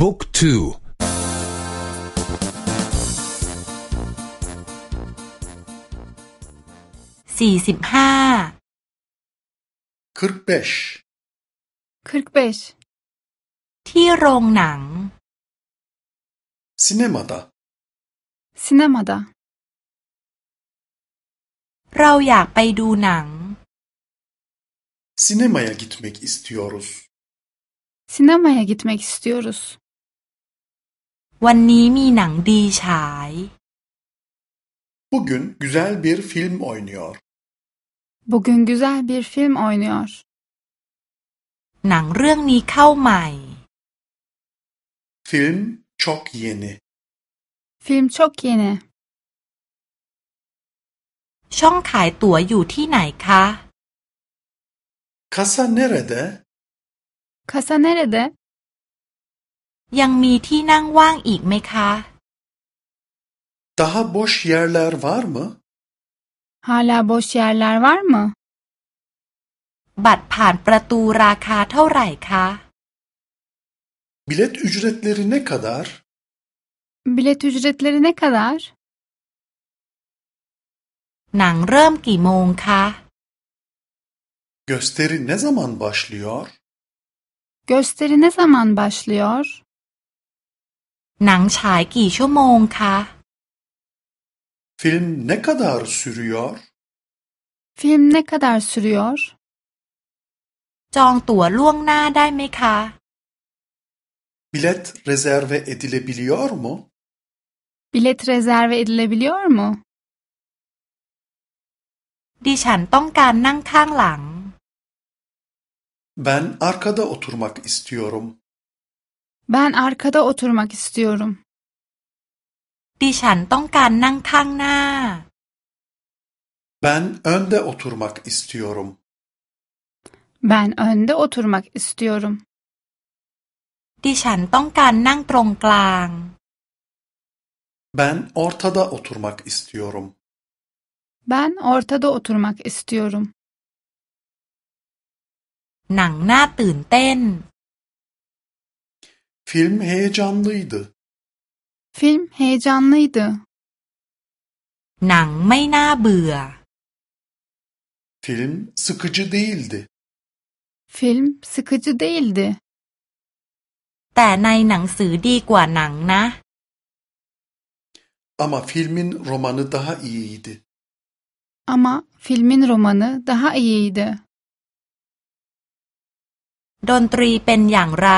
บุ๊กทูสี่สิบห้า 45 45 ที่โรงหนัง Sinemada Sinemada เราอยากไปดูหนัง Sinemaya gitmek istiyoruz. Sinemaya gitmek istiyoruz. วันนี้มีหนังดีฉาย Bugün güzel bir film oynuyor. Bugün güzel bir film oynuyor. หนังเรื่องนี้เข้าใหม่ Film çok yeni. Film çok yeni. ช่องขายตั๋วอยู่ที่ไหนคะ Kasa nerede? Kasa nerede? ยังมีที่นั่งว่างอีกไหมคะ Daha boş yerler var mı? Hala boş yerler var mı? บัตรผ่านประตูราคาเท่าไหร่คะ Bilet ücretleri ne kadar? Bilet ücretleri ne kadar? หนังเริ่มกี่โมงคะ Gösteri ne zaman başlıyor? Gösteri ne zaman başlıyor? หนังฉายกี่ชั่วโมงคะ Film ne kadar sürüyor? Film ne kadar sürüyor? จองตั๋วล่วงหน้าได้ไหมคะ Bilet rezerve edilebiliyor mu? Bilet rezerve edilebiliyor mu? ดิฉันต้องการนั่งข้างหลัง Ben arkada oturmak istiyorum. Ben arkada oturmak istiyorum. ดิฉันต้องการนั่งข้างหน้า Ben önde oturmak istiyorum. Ben önde oturmak istiyorum. ดิฉันต้องการนั่งตรงกลาง Ben ortada oturmak istiyorum. Ben ortada oturmak istiyorum. หนังน่าตื่นเต้น Film heyecanlıydı. Film heyecanlıydı. หนังไม่น่าเบื่อ Film sıkıcı değildi. Film sıkıcı değildi. แต่ในหนังสือดีกว่าหนังนะ Ama filmin romanı daha iyiydi. Ama filmin romanı daha iyiydi. ดนตรีเป็นอย่างไร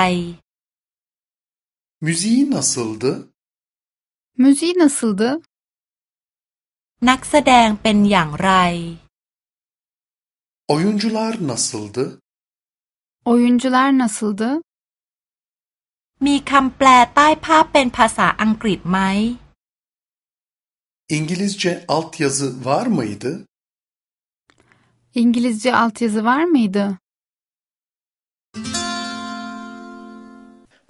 Müziği nasıldı? Müziği nasıldı? นักแสดงเป็นอย่างไร Oyuncular nasıldı? Oyuncular nasıldı? มีคำแปลใต้ภาพเป็นภาษาอังกฤษไหม İngilizce altyazı var mıydı? İngilizce altyazı var mıydı?